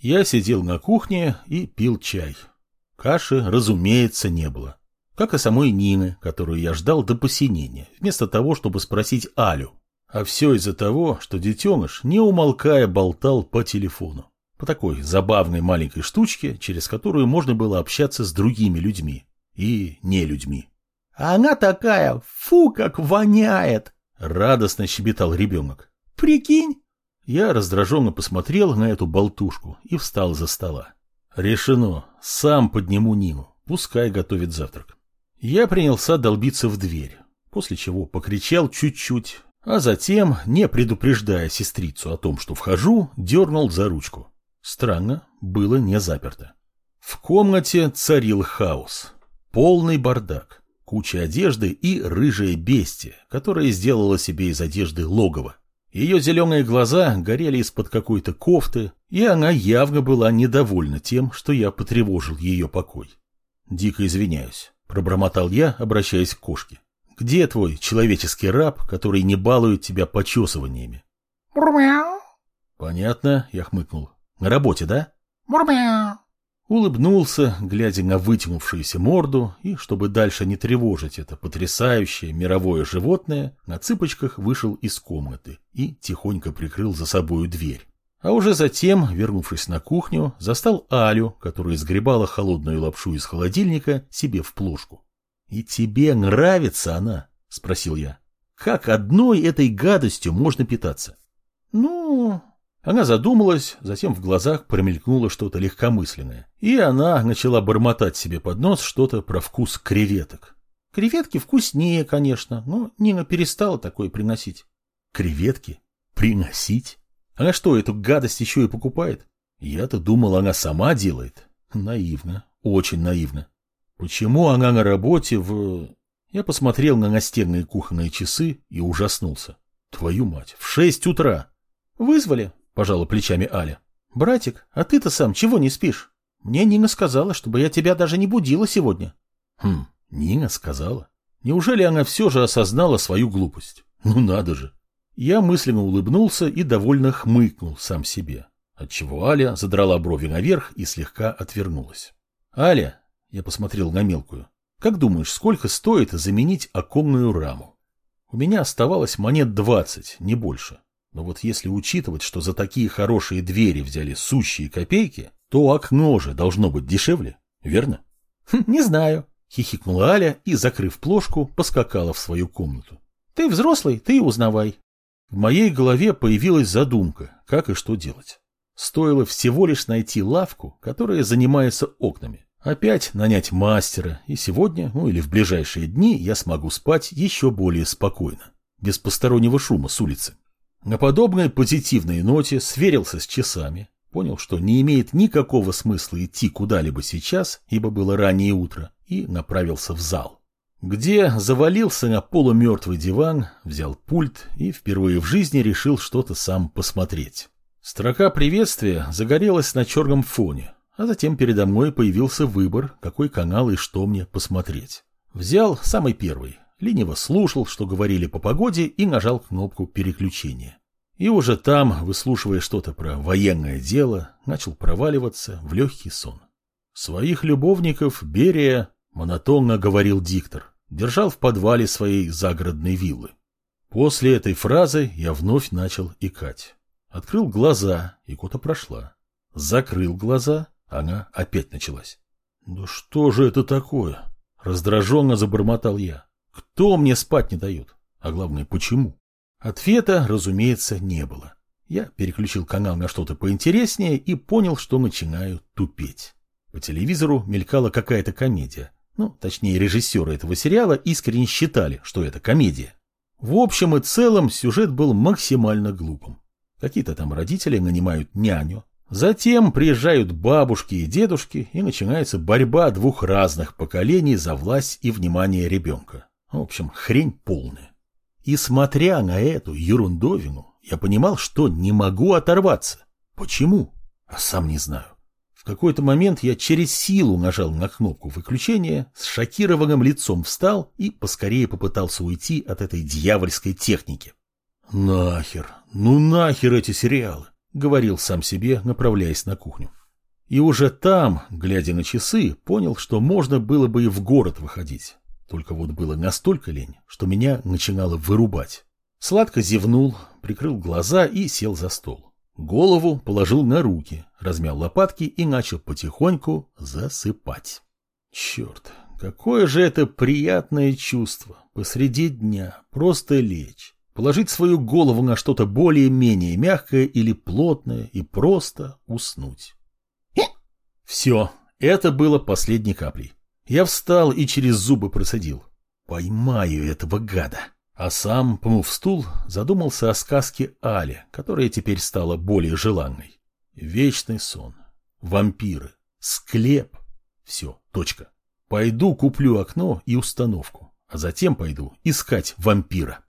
Я сидел на кухне и пил чай. Каши, разумеется, не было. Как и самой Нины, которую я ждал до посинения, вместо того, чтобы спросить Алю. А все из-за того, что детеныш, не умолкая, болтал по телефону. По такой забавной маленькой штучке, через которую можно было общаться с другими людьми. И не людьми. А она такая, фу, как воняет! Радостно щебетал ребенок. Прикинь, я раздраженно посмотрел на эту болтушку и встал за стола. Решено. Сам подниму Нину. Пускай готовит завтрак. Я принялся долбиться в дверь, после чего покричал чуть-чуть, а затем, не предупреждая сестрицу о том, что вхожу, дернул за ручку. Странно, было не заперто. В комнате царил хаос. Полный бардак, куча одежды и рыжая бестия, которая сделала себе из одежды логово. Ее зеленые глаза горели из-под какой-то кофты, и она явно была недовольна тем, что я потревожил ее покой. «Дико извиняюсь», — пробормотал я, обращаясь к кошке. «Где твой человеческий раб, который не балует тебя почесываниями?» Мурмяу. «Понятно», — я хмыкнул. «На работе, да?» Мурмяу. Улыбнулся, глядя на вытянувшуюся морду, и, чтобы дальше не тревожить это потрясающее мировое животное, на цыпочках вышел из комнаты и тихонько прикрыл за собою дверь. А уже затем, вернувшись на кухню, застал Алю, которая сгребала холодную лапшу из холодильника себе в плошку. «И тебе нравится она?» — спросил я. «Как одной этой гадостью можно питаться?» Ну, Она задумалась, затем в глазах промелькнуло что-то легкомысленное, и она начала бормотать себе под нос что-то про вкус креветок. креветки вкуснее, конечно, но Нина перестала такое приносить. Креветки? Приносить? Она что, эту гадость еще и покупает? Я-то думал, она сама делает. Наивно, очень наивно. Почему она на работе в... Я посмотрел на настенные кухонные часы и ужаснулся. Твою мать, в шесть утра. Вызвали, пожала плечами Аля. Братик, а ты-то сам чего не спишь? Мне Нина сказала, чтобы я тебя даже не будила сегодня. Хм, Нина сказала. Неужели она все же осознала свою глупость? Ну надо же. Я мысленно улыбнулся и довольно хмыкнул сам себе, отчего Аля задрала брови наверх и слегка отвернулась. «Аля», — я посмотрел на мелкую, — «как думаешь, сколько стоит заменить оконную раму?» У меня оставалось монет двадцать, не больше. Но вот если учитывать, что за такие хорошие двери взяли сущие копейки, то окно же должно быть дешевле, верно? Хм, не знаю, Хихикнула Аля и, закрыв плошку, поскакала в свою комнату. ты взрослый, ты узнавай. В моей голове появилась задумка, как и что делать. Стоило всего лишь найти лавку, которая занимается окнами. Опять нанять мастера, и сегодня, ну или в ближайшие дни, я смогу спать еще более спокойно, без постороннего шума с улицы. На подобной позитивной ноте сверился с часами, понял, что не имеет никакого смысла идти куда-либо сейчас, ибо было раннее утро, и направился в зал, где завалился на полумертвый диван, взял пульт и впервые в жизни решил что-то сам посмотреть. Строка приветствия загорелась на черном фоне, а затем передо мной появился выбор, какой канал и что мне посмотреть. Взял самый первый, лениво слушал, что говорили по погоде, и нажал кнопку переключения. И уже там, выслушивая что-то про военное дело, начал проваливаться в легкий сон. Своих любовников Берия, монотонно говорил диктор, держал в подвале своей загородной виллы. После этой фразы я вновь начал икать. Открыл глаза, икота прошла. Закрыл глаза, она опять началась. «Да что же это такое?» Раздраженно забормотал я. Кто мне спать не дает? А главное, почему? Ответа, разумеется, не было. Я переключил канал на что-то поинтереснее и понял, что начинаю тупеть. По телевизору мелькала какая-то комедия. Ну, точнее, режиссеры этого сериала искренне считали, что это комедия. В общем и целом сюжет был максимально глупым. Какие-то там родители нанимают няню. Затем приезжают бабушки и дедушки, и начинается борьба двух разных поколений за власть и внимание ребенка. В общем, хрень полная. И смотря на эту ерундовину, я понимал, что не могу оторваться. Почему? А сам не знаю. В какой-то момент я через силу нажал на кнопку выключения, с шокированным лицом встал и поскорее попытался уйти от этой дьявольской техники. Нахер, ну нахер эти сериалы. — говорил сам себе, направляясь на кухню. И уже там, глядя на часы, понял, что можно было бы и в город выходить. Только вот было настолько лень, что меня начинало вырубать. Сладко зевнул, прикрыл глаза и сел за стол. Голову положил на руки, размял лопатки и начал потихоньку засыпать. Черт, какое же это приятное чувство посреди дня просто лечь, положить свою голову на что-то более-менее мягкое или плотное и просто уснуть. Все, это было последней каплей. Я встал и через зубы процедил. Поймаю этого гада. А сам, помыв стул, задумался о сказке Али, которая теперь стала более желанной. Вечный сон, вампиры, склеп. Все, точка. Пойду куплю окно и установку, а затем пойду искать вампира.